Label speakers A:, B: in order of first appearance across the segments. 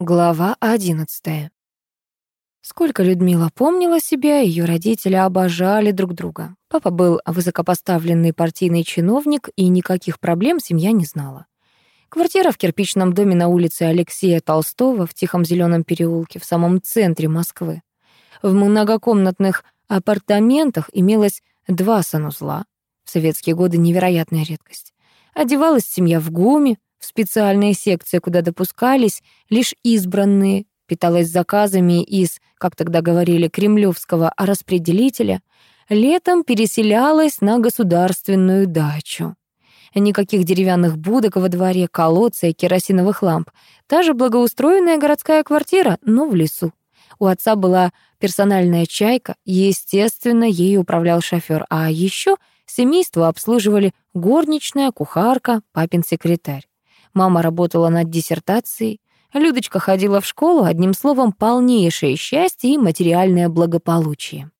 A: Глава одиннадцатая. Сколько Людмила помнила себя, ее родители обожали друг друга. Папа был высокопоставленный партийный чиновник, и никаких проблем семья не знала. Квартира в кирпичном доме на улице Алексея Толстого в Тихом Зеленом переулке в самом центре Москвы. В многокомнатных апартаментах имелось два санузла. В советские годы невероятная редкость. Одевалась семья в ГУМе, в специальные секции, куда допускались лишь избранные, питалась заказами из, как тогда говорили, кремлевского распределителя, летом переселялась на государственную дачу. Никаких деревянных будок во дворе, колодца и керосиновых ламп. Та же благоустроенная городская квартира, но в лесу. У отца была персональная чайка, естественно, ею управлял шофер, а еще семейство обслуживали горничная, кухарка, папин секретарь. Мама работала над диссертацией. Людочка ходила в школу, одним словом, полнейшее счастье и материальное благополучие.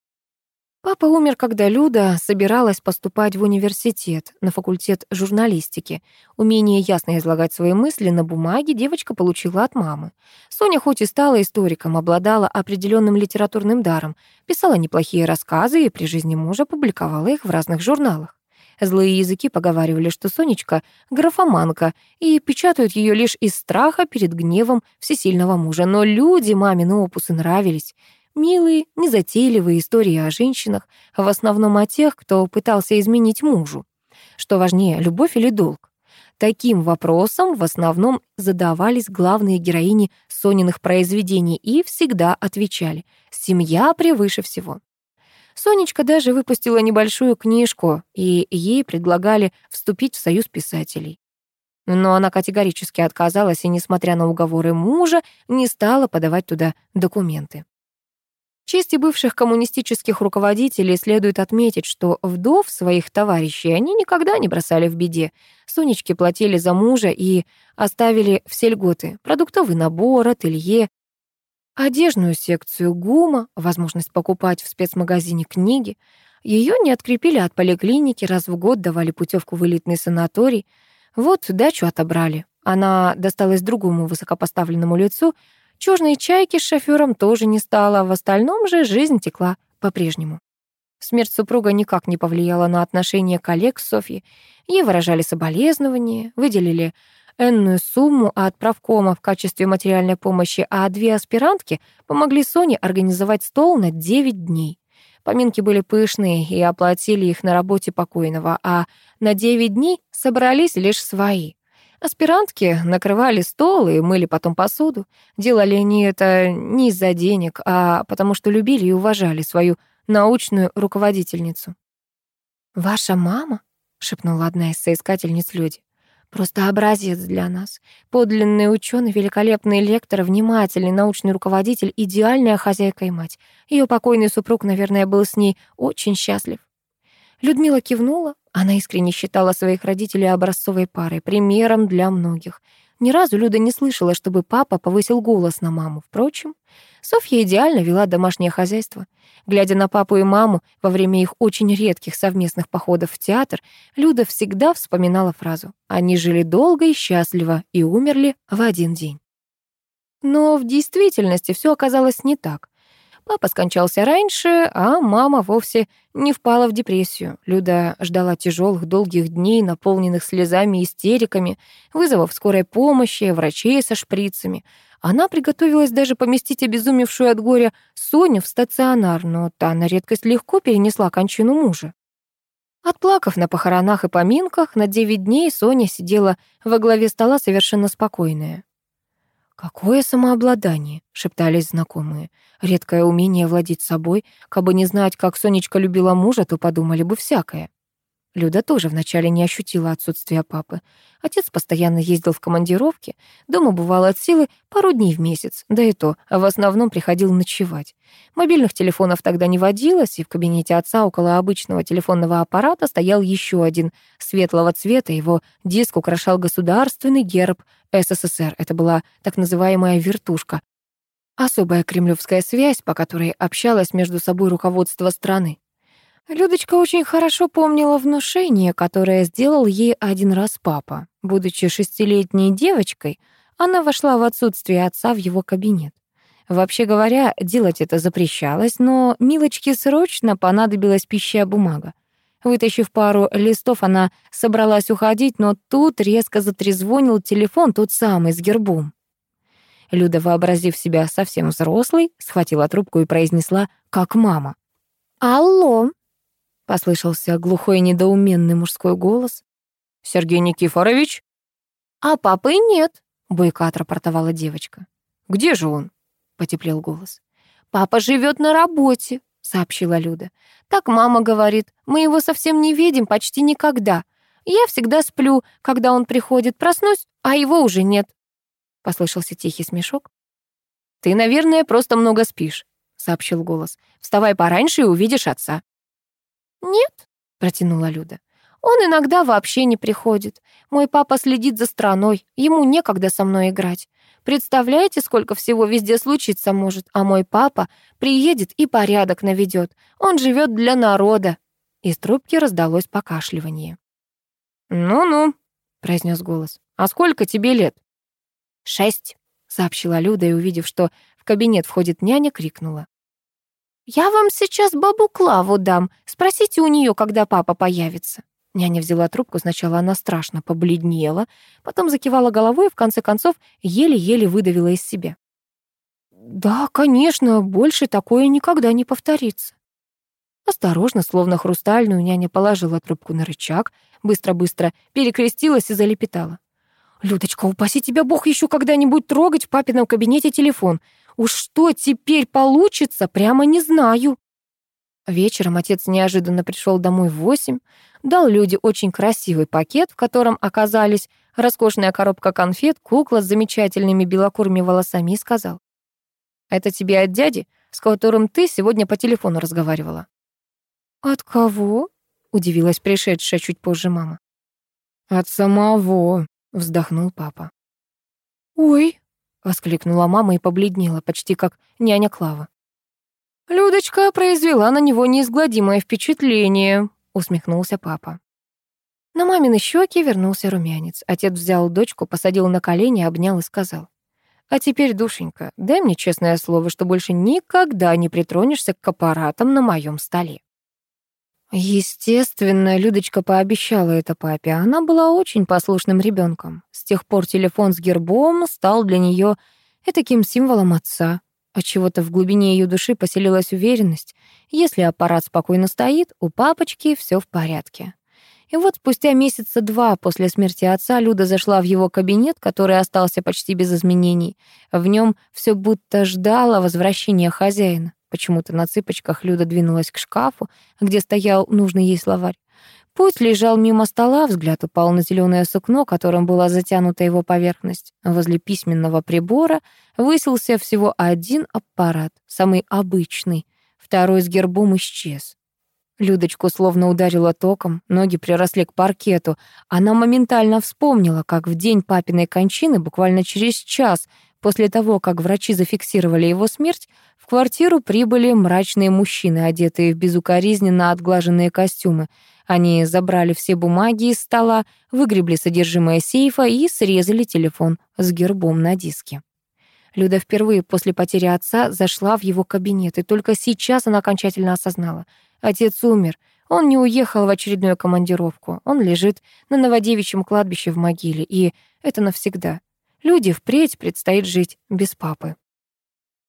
A: Папа умер, когда Люда собиралась поступать в университет, на факультет журналистики. Умение ясно излагать свои мысли на бумаге девочка получила от мамы. Соня хоть и стала историком, обладала определенным литературным даром, писала неплохие рассказы и при жизни мужа публиковала их в разных журналах. Злые языки поговаривали, что Сонечка — графоманка, и печатают ее лишь из страха перед гневом всесильного мужа. Но люди мамины опусы нравились. Милые, незатейливые истории о женщинах, в основном о тех, кто пытался изменить мужу. Что важнее, любовь или долг? Таким вопросом в основном задавались главные героини Сониных произведений и всегда отвечали «семья превыше всего». Сонечка даже выпустила небольшую книжку, и ей предлагали вступить в союз писателей. Но она категорически отказалась и, несмотря на уговоры мужа, не стала подавать туда документы. В чести бывших коммунистических руководителей следует отметить, что вдов своих товарищей они никогда не бросали в беде. Сонечки платили за мужа и оставили все льготы — продуктовый набор, ателье, одежную секцию ГУМа, возможность покупать в спецмагазине книги. Ее не открепили от поликлиники, раз в год давали путевку в элитный санаторий. Вот дачу отобрали. Она досталась другому высокопоставленному лицу. Чёрной чайки с шофёром тоже не стало, в остальном же жизнь текла по-прежнему. Смерть супруга никак не повлияла на отношения коллег с. Ей выражали соболезнования, выделили энную сумму от правкома в качестве материальной помощи, а две аспирантки помогли Соне организовать стол на 9 дней. Поминки были пышные и оплатили их на работе покойного, а на 9 дней собрались лишь свои. Аспирантки накрывали стол и мыли потом посуду. Делали они это не из-за денег, а потому что любили и уважали свою научную руководительницу. «Ваша мама?» — шепнула одна из соискательниц люди. Просто образец для нас. Подлинный ученый, великолепный лектор, внимательный научный руководитель, идеальная хозяйка и мать. Ее покойный супруг, наверное, был с ней очень счастлив. Людмила кивнула. Она искренне считала своих родителей образцовой парой, примером для многих. Ни разу Люда не слышала, чтобы папа повысил голос на маму. Впрочем, Софья идеально вела домашнее хозяйство. Глядя на папу и маму во время их очень редких совместных походов в театр, Люда всегда вспоминала фразу «Они жили долго и счастливо и умерли в один день». Но в действительности все оказалось не так. Папа скончался раньше, а мама вовсе не впала в депрессию. Люда ждала тяжелых долгих дней, наполненных слезами и истериками, вызовов скорой помощи, врачей со шприцами. Она приготовилась даже поместить обезумевшую от горя Соню в стационар, но та на редкость легко перенесла кончину мужа. Отплакав на похоронах и поминках, на девять дней Соня сидела во главе стола совершенно спокойная. «Какое самообладание!» — шептались знакомые. «Редкое умение владеть собой. Кабы не знать, как Сонечка любила мужа, то подумали бы всякое». Люда тоже вначале не ощутила отсутствия папы. Отец постоянно ездил в командировки, дома бывало от силы пару дней в месяц, да и то, а в основном приходил ночевать. Мобильных телефонов тогда не водилось, и в кабинете отца около обычного телефонного аппарата стоял еще один светлого цвета, его диск украшал государственный герб СССР. Это была так называемая вертушка, особая кремлевская связь, по которой общалось между собой руководство страны. Людочка очень хорошо помнила внушение, которое сделал ей один раз папа. Будучи шестилетней девочкой, Она вошла в отсутствие отца в его кабинет. Вообще говоря, делать это запрещалось, но Милочке срочно понадобилась пищая бумага. Вытащив пару листов, она собралась уходить, но тут резко затрезвонил телефон, тот самый, с гербом. Люда, вообразив себя совсем взрослой, схватила трубку и произнесла, как мама. «Алло!» — послышался глухой недоуменный мужской голос.
B: «Сергей Никифорович?»
A: «А папы нет», — бойко отрапортовала девочка.
B: «Где же он?»
A: — потеплел голос. «Папа живет на работе», — сообщила Люда. «Так мама говорит, мы его совсем не видим почти никогда. Я всегда сплю, когда он приходит, проснусь, а его уже нет». Послышался тихий смешок.
B: «Ты, наверное, просто много спишь», — сообщил голос. «Вставай пораньше и увидишь отца».
A: «Нет», — протянула Люда. «Он иногда вообще не приходит. Мой папа следит за страной, ему некогда со мной играть. Представляете, сколько всего везде случиться может, а мой папа приедет и порядок наведет. Он живет для народа». Из трубки раздалось покашливание.
B: «Ну-ну», — произнес голос. «А сколько тебе лет?»
A: «Шесть», — сообщила Люда и, увидев, что в кабинет входит няня, крикнула. «Я вам сейчас бабу Клаву дам. Спросите у нее, когда папа появится». Няня взяла трубку, сначала она страшно побледнела, потом закивала головой и, в конце концов, еле-еле выдавила из себя. «Да, конечно, больше такое никогда не повторится». Осторожно, словно хрустальную, няня положила трубку на рычаг, быстро-быстро перекрестилась и залепетала. «Людочка, упаси тебя Бог еще когда-нибудь трогать в папином кабинете телефон. Уж что теперь получится, прямо не знаю». Вечером отец неожиданно пришел домой в восемь, дал Люде очень красивый пакет, в котором оказались роскошная коробка конфет, кукла с замечательными белокурыми волосами и сказал. «Это тебе от дяди, с которым ты сегодня по телефону разговаривала». «От кого?» — удивилась пришедшая чуть позже мама.
B: «От самого», вздохнул папа.
A: «Ой!» — воскликнула мама и побледнела, почти как няня Клава.
B: «Людочка произвела на него неизгладимое впечатление», — усмехнулся папа.
A: На мамины щеки вернулся румянец. Отец взял дочку, посадил на колени, обнял и сказал. «А теперь, душенька, дай мне честное слово, что больше никогда не притронешься к аппаратам на моем столе». Естественно, Людочка пообещала это папе. Она была очень послушным ребенком. С тех пор телефон с гербом стал для нее таким символом отца. От чего-то в глубине ее души поселилась уверенность, если аппарат спокойно стоит, у папочки все в порядке. И вот спустя месяца два после смерти отца Люда зашла в его кабинет, который остался почти без изменений. В нем все будто ждало возвращения хозяина. Почему-то на цыпочках Люда двинулась к шкафу, где стоял нужный ей словарь. Путь лежал мимо стола, взгляд упал на зеленое сукно, которым была затянута его поверхность. Возле письменного прибора высился всего один аппарат, самый обычный. Второй с гербом исчез. Людочку словно ударило током, ноги приросли к паркету. Она моментально вспомнила, как в день папиной кончины, буквально через час после того, как врачи зафиксировали его смерть, в квартиру прибыли мрачные мужчины, одетые в безукоризненно отглаженные костюмы. Они забрали все бумаги из стола, выгребли содержимое сейфа и срезали телефон с гербом на диске. Люда впервые после потери отца зашла в его кабинет, и только сейчас она окончательно осознала. Отец умер. Он не уехал в очередную командировку. Он лежит на Новодевичьем кладбище в могиле, и это навсегда. Люди впредь предстоит жить без папы.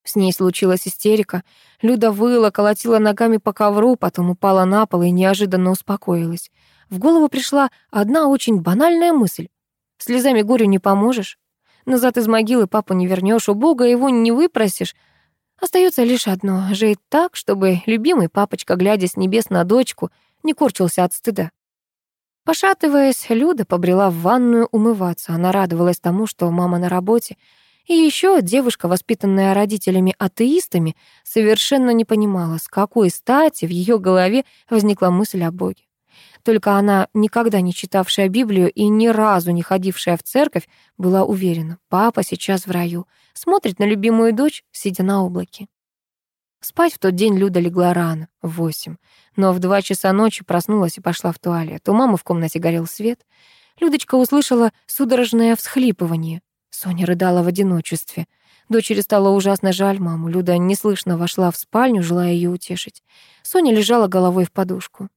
A: С ней случилась истерика. Люда выла, колотила ногами по ковру, потом упала на пол и неожиданно успокоилась. В голову пришла одна очень банальная мысль. Слезами горю не поможешь. Назад из могилы папу не вернешь, у Бога его не выпросишь. Остается лишь одно — жить так, чтобы любимый папочка, глядя с небес на дочку, не корчился от стыда. Пошатываясь, Люда побрела в ванную умываться. Она радовалась тому, что мама на работе, и еще девушка, воспитанная родителями-атеистами, совершенно не понимала, с какой стати в ее голове возникла мысль о Боге. Только она, никогда не читавшая Библию и ни разу не ходившая в церковь, была уверена, папа сейчас в раю, смотрит на любимую дочь, сидя на облаке. Спать в тот день Люда легла рано, в восемь, но в два часа ночи проснулась и пошла в туалет. У мамы в комнате горел свет. Людочка услышала судорожное всхлипывание. Соня рыдала в одиночестве. Дочери стало ужасно жаль маму. Люда неслышно вошла в спальню, желая ее утешить. Соня лежала головой в подушку.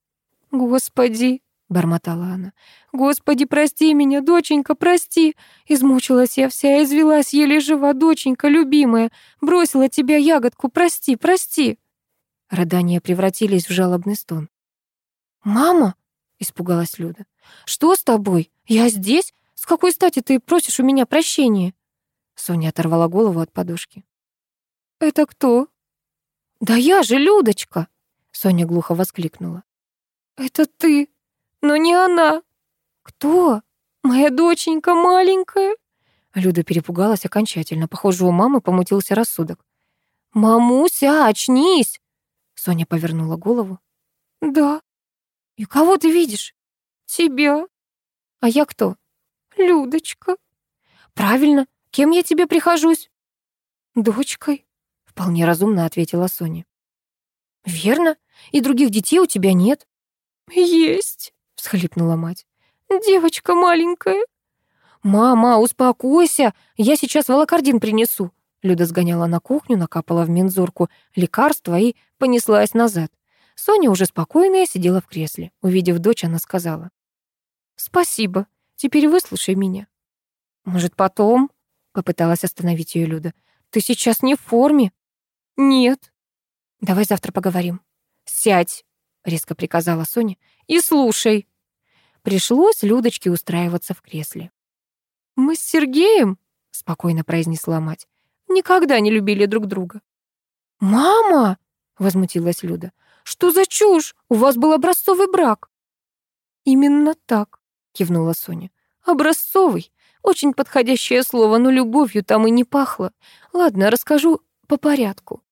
A: «Господи!» — бормотала она. «Господи, прости меня, доченька, прости! Измучилась я вся, извелась еле жива, доченька, любимая. Бросила тебя ягодку, прости, прости!» Рыдания превратились в жалобный стон. «Мама!» — испугалась Люда. «Что с тобой? Я здесь? С какой стати ты просишь у меня прощения?» Соня оторвала голову от подушки. «Это кто?» «Да я же Людочка!» Соня глухо воскликнула. «Это ты, но не она!» «Кто? Моя доченька маленькая?» Люда перепугалась окончательно. Похоже, у мамы помутился рассудок. «Мамуся, очнись!» Соня повернула голову. «Да. И кого ты видишь?» «Тебя. А я кто?» «Людочка». «Правильно. Кем я тебе прихожусь?» «Дочкой», — вполне разумно ответила Соня. «Верно. И других детей у тебя нет». «Есть», — всхлипнула мать. «Девочка маленькая». «Мама, успокойся, я сейчас волокордин принесу». Люда сгоняла на кухню, накапала в мензурку лекарства и понеслась назад. Соня уже спокойная сидела в кресле. Увидев дочь, она сказала. «Спасибо. Теперь выслушай меня». «Может, потом?» — попыталась остановить ее Люда. «Ты сейчас не в форме». «Нет». «Давай завтра поговорим». «Сядь», — резко приказала Соня, — «и слушай». Пришлось Людочке устраиваться в кресле. «Мы с Сергеем», — спокойно произнесла мать, никогда не любили друг друга. «Мама!» — возмутилась Люда. «Что за чушь? У вас был образцовый брак». «Именно так», — кивнула Соня. «Образцовый. Очень подходящее слово, но любовью там и не пахло. Ладно, расскажу по порядку.